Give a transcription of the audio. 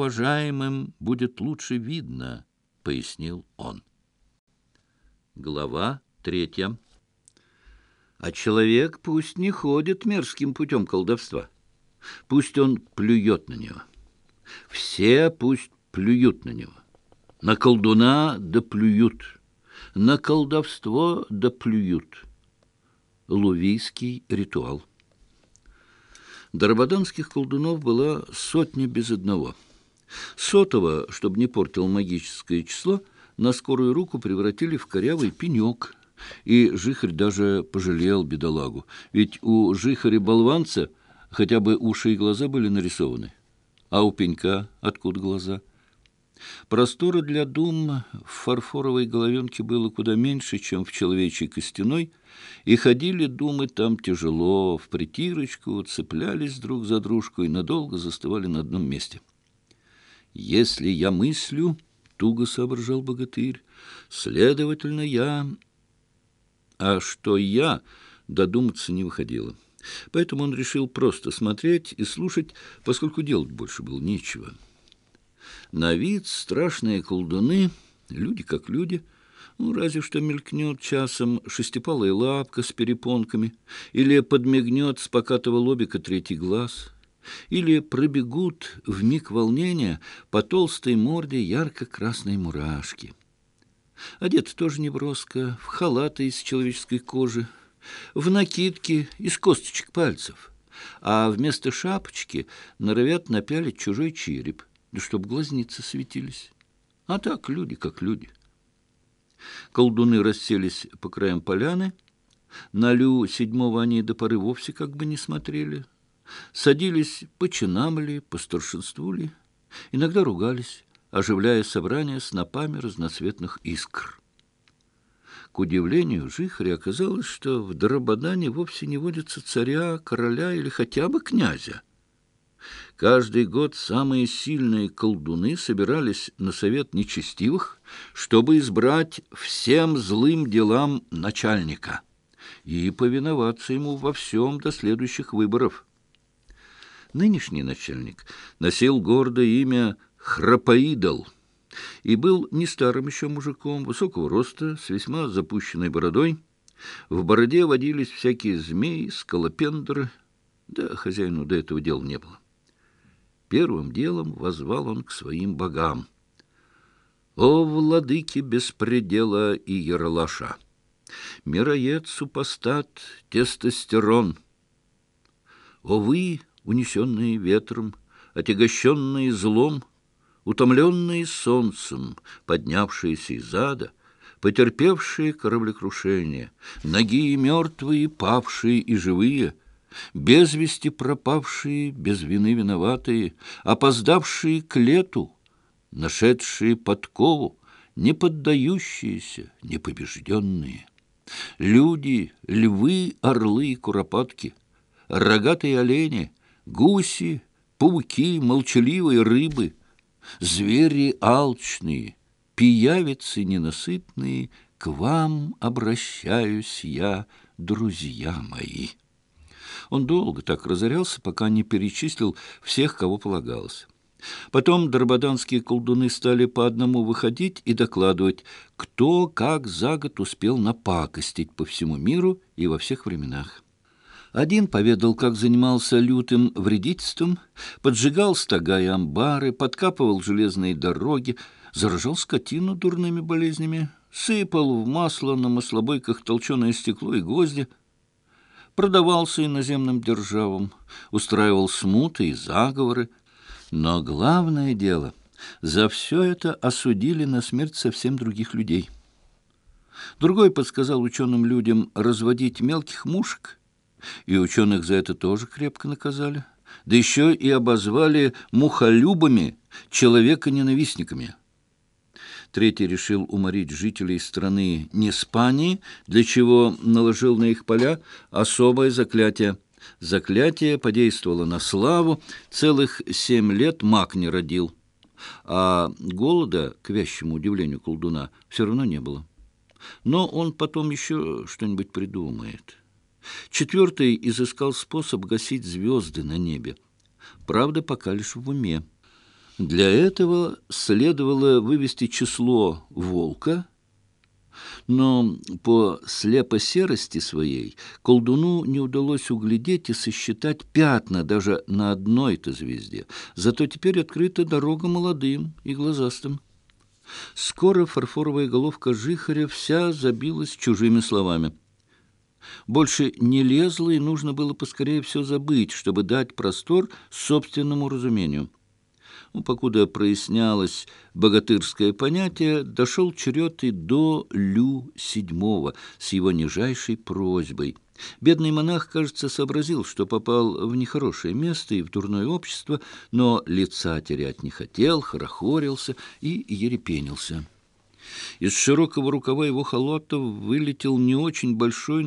уважаемым будет лучше видно, — пояснил он. Глава третья. А человек пусть не ходит мерзким путем колдовства. Пусть он плюет на него. Все пусть плюют на него. На колдуна да плюют. На колдовство да плюют. Лувийский ритуал. Дарабаданских колдунов была сотня без одного — Сотого, чтобы не портил магическое число, на скорую руку превратили в корявый пенек. И Жихарь даже пожалел бедолагу, ведь у Жихаря-болванца хотя бы уши и глаза были нарисованы. А у пенька откуда глаза? Простора для дум в фарфоровой головенке было куда меньше, чем в человечьей костяной, и ходили думы там тяжело, в притирочку, цеплялись друг за дружку и надолго застывали на одном месте. «Если я мыслю...» — туго соображал богатырь. «Следовательно, я...» А что я, додуматься не выходило. Поэтому он решил просто смотреть и слушать, поскольку делать больше было нечего. На вид страшные колдуны, люди как люди — ну, разве что мелькнет часом шестипалая лапка с перепонками, или подмигнет с покатого лобика третий глаз, или пробегут вмиг волнения по толстой морде ярко-красной мурашки. Одет тоже неброско, в халаты из человеческой кожи, в накидки из косточек пальцев, а вместо шапочки норовят напялить чужой череп, да чтоб глазницы светились. А так люди как люди. Колдуны расселись по краям поляны, на Лю седьмого они до поры вовсе как бы не смотрели — Садились по чинам ли, по старшинству ли. Иногда ругались, оживляя собрание снопами разноцветных искр. К удивлению Жихаря оказалось, что в Драбадане вовсе не водится царя, короля или хотя бы князя. Каждый год самые сильные колдуны собирались на совет нечестивых, чтобы избрать всем злым делам Нынешний начальник носил гордое имя Храпаидал и был не старым еще мужиком, высокого роста, с весьма запущенной бородой. В бороде водились всякие змеи, скалопендры. Да, хозяину до этого дела не было. Первым делом возвал он к своим богам. «О, владыки беспредела и ярлаша! Мироед, супостат, тестостерон! О, вы, унесенные ветром, отягощенные злом, утомленные солнцем, поднявшиеся из ада, потерпевшие кораблекрушение, ноги и мертвые, павшие и живые, без вести пропавшие, без вины виноватые, опоздавшие к лету, нашедшие подкову, не поддающиеся, непобежденные. Люди, львы, орлы и куропатки, рогатые олени — гуси, пауки, молчаливые рыбы, звери алчные, пиявицы ненасытные, к вам обращаюсь я, друзья мои». Он долго так разорялся, пока не перечислил всех, кого полагалось. Потом дарбаданские колдуны стали по одному выходить и докладывать, кто как за год успел напакостить по всему миру и во всех временах. Один поведал, как занимался лютым вредительством, поджигал стога и амбары, подкапывал железные дороги, заражал скотину дурными болезнями, сыпал в масло на маслобойках толченое стекло и гвозди, продавался иноземным державам, устраивал смуты и заговоры. Но главное дело, за все это осудили на смерть совсем других людей. Другой подсказал ученым людям разводить мелких мушек, и ученых за это тоже крепко наказали, да еще и обозвали мухолюбами, человека-ненавистниками. Третий решил уморить жителей страны Неспании, для чего наложил на их поля особое заклятие. Заклятие подействовало на славу, целых семь лет маг не родил. А голода, к вящему удивлению колдуна, все равно не было. Но он потом еще что-нибудь придумает. Четвертый изыскал способ гасить звезды на небе. Правда, пока лишь в уме. Для этого следовало вывести число волка, но по слепосерости своей колдуну не удалось углядеть и сосчитать пятна даже на одной-то звезде. Зато теперь открыта дорога молодым и глазастым. Скоро фарфоровая головка жихаря вся забилась чужими словами. Больше не лезло, и нужно было поскорее все забыть, чтобы дать простор собственному разумению. Ну, покуда прояснялось богатырское понятие, дошел черед и до Лю седьмого с его нижайшей просьбой. Бедный монах, кажется, сообразил, что попал в нехорошее место и в дурное общество, но лица терять не хотел, хорохорился и ерепенился. Из широкого рукава его халата вылетел не очень большой,